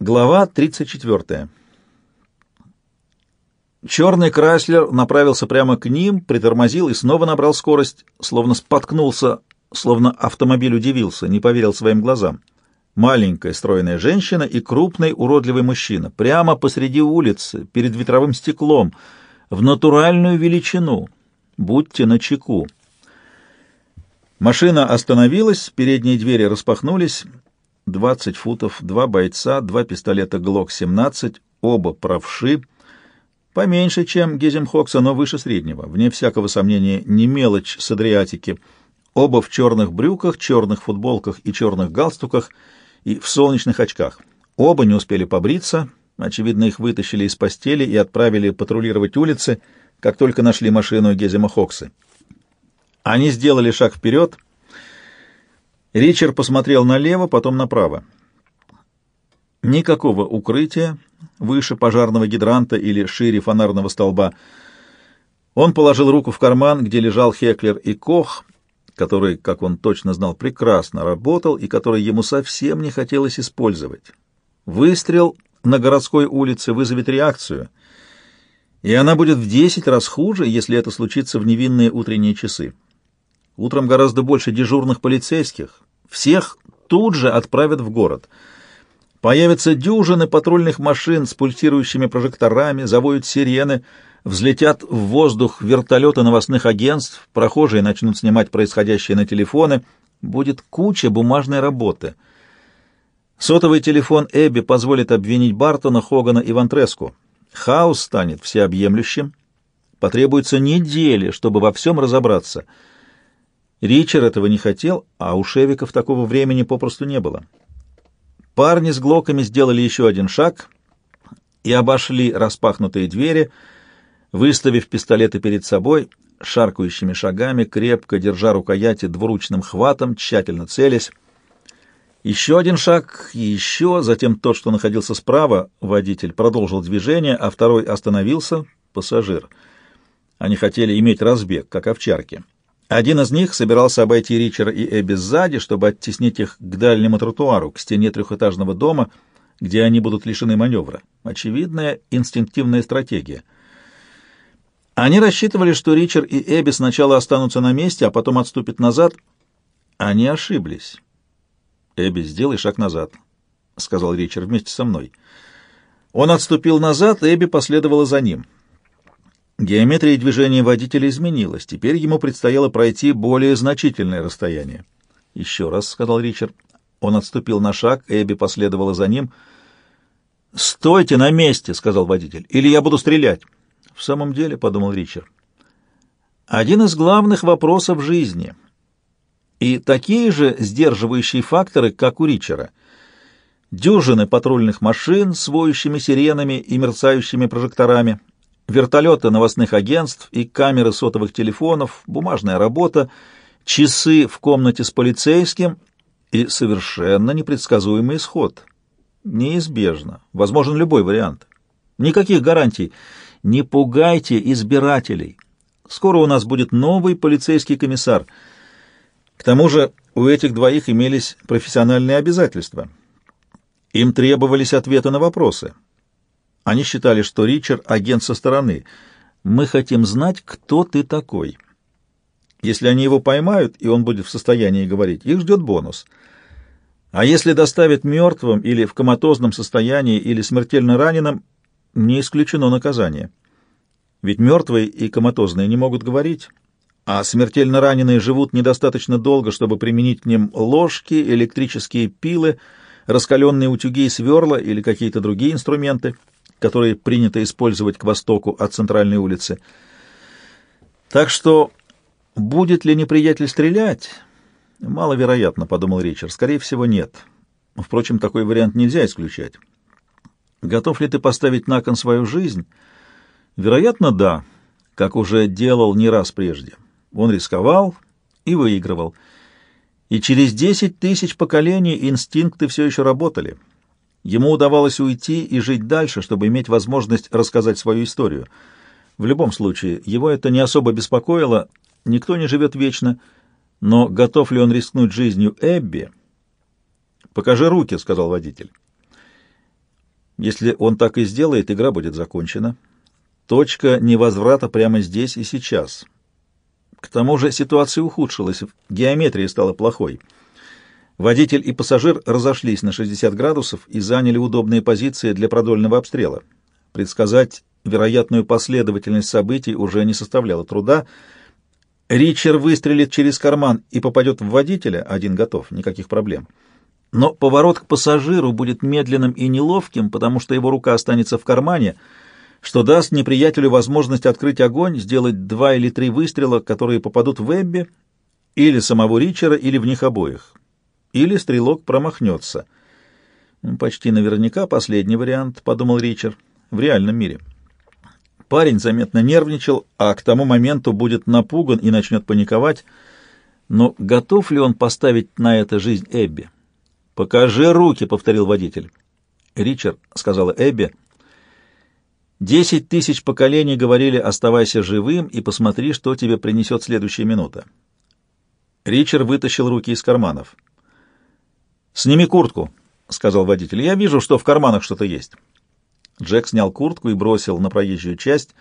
Глава 34. Черный Крайслер направился прямо к ним, притормозил и снова набрал скорость, словно споткнулся, словно автомобиль удивился, не поверил своим глазам. Маленькая стройная женщина и крупный уродливый мужчина, прямо посреди улицы, перед ветровым стеклом, в натуральную величину. Будьте начеку. Машина остановилась, передние двери распахнулись, 20 футов, два бойца, два пистолета ГЛОК-17, оба правши, поменьше, чем Геземхокса, но выше среднего, вне всякого сомнения, не мелочь с Адриатики, оба в черных брюках, черных футболках и черных галстуках и в солнечных очках. Оба не успели побриться, очевидно, их вытащили из постели и отправили патрулировать улицы, как только нашли машину Гезема Хоксы. Они сделали шаг вперед — Ричард посмотрел налево, потом направо. Никакого укрытия выше пожарного гидранта или шире фонарного столба. Он положил руку в карман, где лежал Хеклер и Кох, который, как он точно знал, прекрасно работал и который ему совсем не хотелось использовать. Выстрел на городской улице вызовет реакцию, и она будет в десять раз хуже, если это случится в невинные утренние часы. Утром гораздо больше дежурных полицейских, всех тут же отправят в город. Появятся дюжины патрульных машин с пульсирующими прожекторами, завоют сирены, взлетят в воздух вертолеты новостных агентств, прохожие начнут снимать происходящее на телефоны, будет куча бумажной работы. Сотовый телефон Эбби позволит обвинить Бартона, Хогана и Вантреску. Хаос станет всеобъемлющим. Потребуется недели, чтобы во всем разобраться — Ричард этого не хотел, а у Шевиков такого времени попросту не было. Парни с глоками сделали еще один шаг и обошли распахнутые двери, выставив пистолеты перед собой, шаркающими шагами, крепко держа рукояти двуручным хватом, тщательно целясь. Еще один шаг еще, затем тот, что находился справа, водитель продолжил движение, а второй остановился, пассажир. Они хотели иметь разбег, как овчарки. Один из них собирался обойти Ричера и Эбби сзади, чтобы оттеснить их к дальнему тротуару, к стене трехэтажного дома, где они будут лишены маневра. Очевидная инстинктивная стратегия. Они рассчитывали, что Ричард и Эбби сначала останутся на месте, а потом отступят назад. Они ошиблись. «Эбби, сделай шаг назад», — сказал Ричард вместе со мной. Он отступил назад, Эбби последовала за ним. Геометрия движения водителя изменилась. Теперь ему предстояло пройти более значительное расстояние. «Еще раз», — сказал Ричард. Он отступил на шаг, Эбби последовала за ним. «Стойте на месте», — сказал водитель, — «или я буду стрелять». «В самом деле», — подумал Ричард, — «один из главных вопросов жизни. И такие же сдерживающие факторы, как у Ричера. Дюжины патрульных машин с воющими сиренами и мерцающими прожекторами — вертолеты новостных агентств и камеры сотовых телефонов, бумажная работа, часы в комнате с полицейским и совершенно непредсказуемый исход. Неизбежно. Возможен любой вариант. Никаких гарантий. Не пугайте избирателей. Скоро у нас будет новый полицейский комиссар. К тому же у этих двоих имелись профессиональные обязательства. Им требовались ответы на вопросы. Они считали, что Ричард — агент со стороны. Мы хотим знать, кто ты такой. Если они его поймают, и он будет в состоянии говорить, их ждет бонус. А если доставят мертвым или в коматозном состоянии, или смертельно раненым, не исключено наказание. Ведь мертвые и коматозные не могут говорить, а смертельно раненые живут недостаточно долго, чтобы применить к ним ложки, электрические пилы, раскаленные утюги и сверла или какие-то другие инструменты — которые принято использовать к востоку от центральной улицы. Так что будет ли неприятель стрелять? Маловероятно, подумал Ричард. Скорее всего, нет. Впрочем, такой вариант нельзя исключать. Готов ли ты поставить на кон свою жизнь? Вероятно, да, как уже делал не раз прежде. Он рисковал и выигрывал. И через десять тысяч поколений инстинкты все еще работали — Ему удавалось уйти и жить дальше, чтобы иметь возможность рассказать свою историю. В любом случае, его это не особо беспокоило, никто не живет вечно, но готов ли он рискнуть жизнью Эбби? «Покажи руки», — сказал водитель. Если он так и сделает, игра будет закончена. Точка невозврата прямо здесь и сейчас. К тому же ситуация ухудшилась, геометрия стала плохой. Водитель и пассажир разошлись на 60 градусов и заняли удобные позиции для продольного обстрела. Предсказать вероятную последовательность событий уже не составляло труда. Ричер выстрелит через карман и попадет в водителя, один готов, никаких проблем. Но поворот к пассажиру будет медленным и неловким, потому что его рука останется в кармане, что даст неприятелю возможность открыть огонь, сделать два или три выстрела, которые попадут в Эбби, или самого Ричера, или в них обоих. Или стрелок промахнется. Почти наверняка последний вариант, подумал Ричард, в реальном мире. Парень заметно нервничал, а к тому моменту будет напуган и начнет паниковать. Но готов ли он поставить на это жизнь Эбби? «Покажи руки», — повторил водитель. «Ричард», — сказала Эбби, — «десять тысяч поколений говорили, оставайся живым и посмотри, что тебе принесет следующая минута». Ричард вытащил руки из карманов. «Сними куртку», — сказал водитель. «Я вижу, что в карманах что-то есть». Джек снял куртку и бросил на проезжую часть.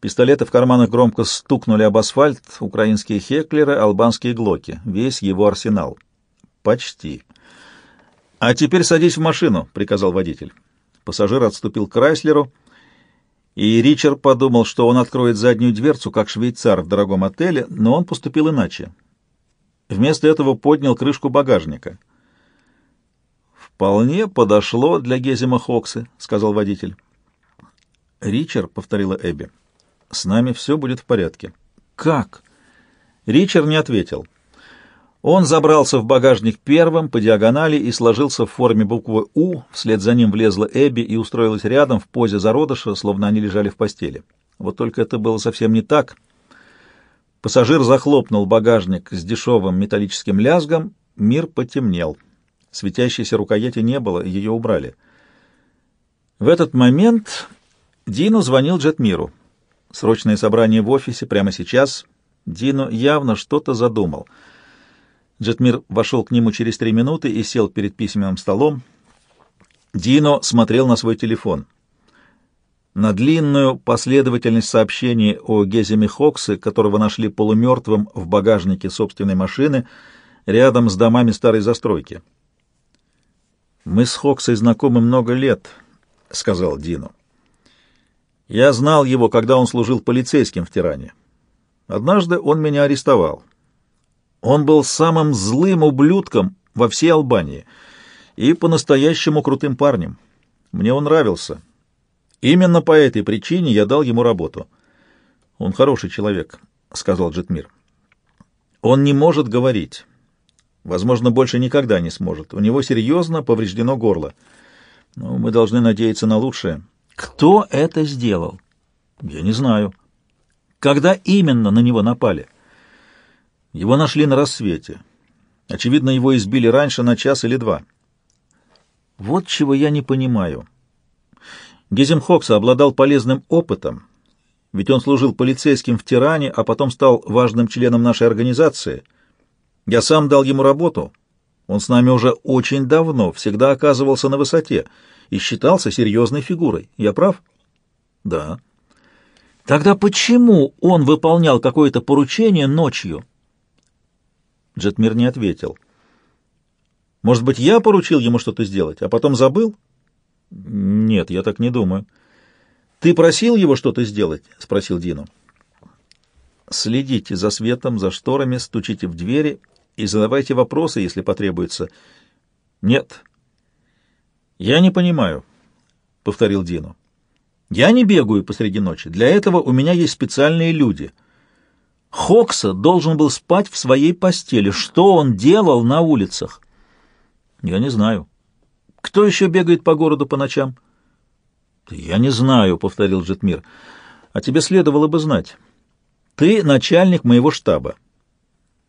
Пистолеты в карманах громко стукнули об асфальт, украинские хеклеры, албанские глоки. Весь его арсенал. «Почти». «А теперь садись в машину», — приказал водитель. Пассажир отступил к Крайслеру, и Ричард подумал, что он откроет заднюю дверцу, как швейцар в дорогом отеле, но он поступил иначе. Вместо этого поднял крышку багажника. «Вполне подошло для Гезима Хоксы», — сказал водитель. «Ричард», — повторила Эбби, — «с нами все будет в порядке». «Как?» Ричард не ответил. Он забрался в багажник первым по диагонали и сложился в форме буквы «У», вслед за ним влезла Эбби и устроилась рядом в позе зародыша, словно они лежали в постели. Вот только это было совсем не так. Пассажир захлопнул багажник с дешевым металлическим лязгом, мир потемнел. Светящейся рукояти не было, ее убрали. В этот момент Дину звонил Джетмиру. Срочное собрание в офисе прямо сейчас. Дину явно что-то задумал — Джетмир вошел к нему через три минуты и сел перед письменным столом. Дино смотрел на свой телефон. На длинную последовательность сообщений о Геземе Хоксе, которого нашли полумертвым в багажнике собственной машины, рядом с домами старой застройки. «Мы с Хоксой знакомы много лет», — сказал Дино. «Я знал его, когда он служил полицейским в Тиране. Однажды он меня арестовал. Он был самым злым ублюдком во всей Албании и по-настоящему крутым парнем. Мне он нравился. Именно по этой причине я дал ему работу. Он хороший человек, — сказал Джетмир. Он не может говорить. Возможно, больше никогда не сможет. У него серьезно повреждено горло. Но мы должны надеяться на лучшее. Кто это сделал? Я не знаю. Когда именно на него напали? — его нашли на рассвете. Очевидно, его избили раньше на час или два. Вот чего я не понимаю. Гиземхокса обладал полезным опытом, ведь он служил полицейским в Тиране, а потом стал важным членом нашей организации. Я сам дал ему работу. Он с нами уже очень давно, всегда оказывался на высоте и считался серьезной фигурой. Я прав? Да. Тогда почему он выполнял какое-то поручение ночью? Джетмир не ответил. «Может быть, я поручил ему что-то сделать, а потом забыл?» «Нет, я так не думаю». «Ты просил его что-то сделать?» — спросил Дину. «Следите за светом, за шторами, стучите в двери и задавайте вопросы, если потребуется». «Нет». «Я не понимаю», — повторил Дину. «Я не бегаю посреди ночи. Для этого у меня есть специальные люди». Хокса должен был спать в своей постели. Что он делал на улицах? Я не знаю. Кто еще бегает по городу по ночам? Я не знаю, повторил Джетмир. А тебе следовало бы знать. Ты начальник моего штаба.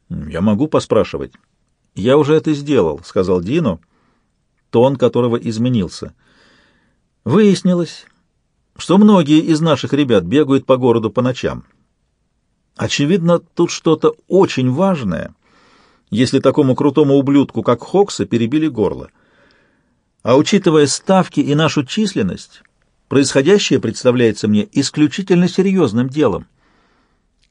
Я могу поспрашивать. Я уже это сделал, сказал Дино, тон которого изменился. Выяснилось, что многие из наших ребят бегают по городу по ночам. Очевидно, тут что-то очень важное, если такому крутому ублюдку, как Хокса, перебили горло. А учитывая ставки и нашу численность, происходящее представляется мне исключительно серьезным делом.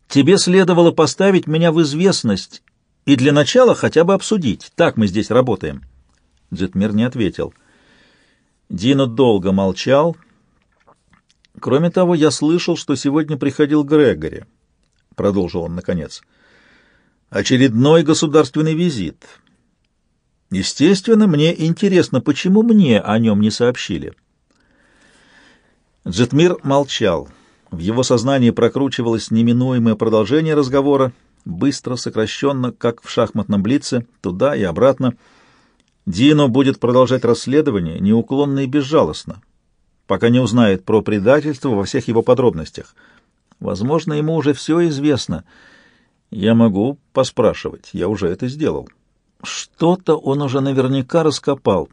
Тебе следовало поставить меня в известность и для начала хотя бы обсудить. Так мы здесь работаем». Джетмир не ответил. Дино долго молчал. «Кроме того, я слышал, что сегодня приходил Грегори», — продолжил он наконец. «Очередной государственный визит. Естественно, мне интересно, почему мне о нем не сообщили». Джетмир молчал. В его сознании прокручивалось неминуемое продолжение разговора, быстро, сокращенно, как в шахматном блице, туда и обратно. Дино будет продолжать расследование неуклонно и безжалостно, пока не узнает про предательство во всех его подробностях. Возможно, ему уже все известно. Я могу поспрашивать, я уже это сделал. Что-то он уже наверняка раскопал.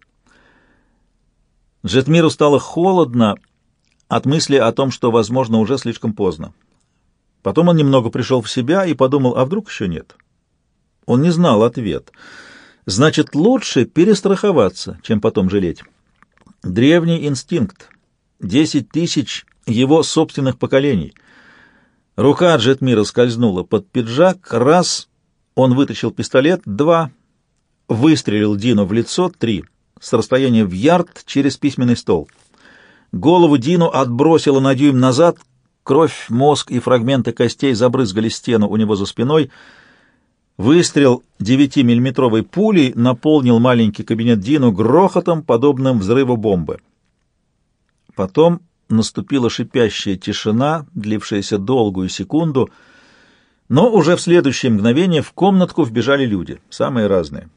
Джетмиру стало холодно, от мысли о том, что, возможно, уже слишком поздно. Потом он немного пришел в себя и подумал, а вдруг еще нет? Он не знал ответ. Значит, лучше перестраховаться, чем потом жалеть. Древний инстинкт. Десять тысяч его собственных поколений. Рука Джетмира скользнула под пиджак. Раз. Он вытащил пистолет. Два. Выстрелил Дину в лицо. Три. С расстояния в ярд через письменный стол. Голову Дину отбросило на дюйм назад, кровь, мозг и фрагменты костей забрызгали стену у него за спиной. Выстрел девятимиллиметровой пулей наполнил маленький кабинет Дину грохотом, подобным взрыву бомбы. Потом наступила шипящая тишина, длившаяся долгую секунду, но уже в следующее мгновение в комнатку вбежали люди, самые разные.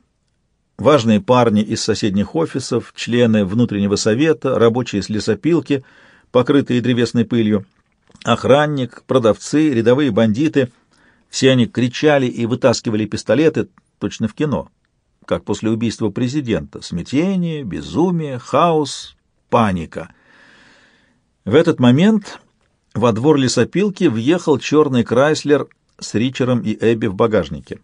Важные парни из соседних офисов, члены внутреннего совета, рабочие с лесопилки, покрытые древесной пылью, охранник, продавцы, рядовые бандиты. Все они кричали и вытаскивали пистолеты, точно в кино, как после убийства президента. Смятение, безумие, хаос, паника. В этот момент во двор лесопилки въехал черный Крайслер с Ричером и Эбби в багажнике.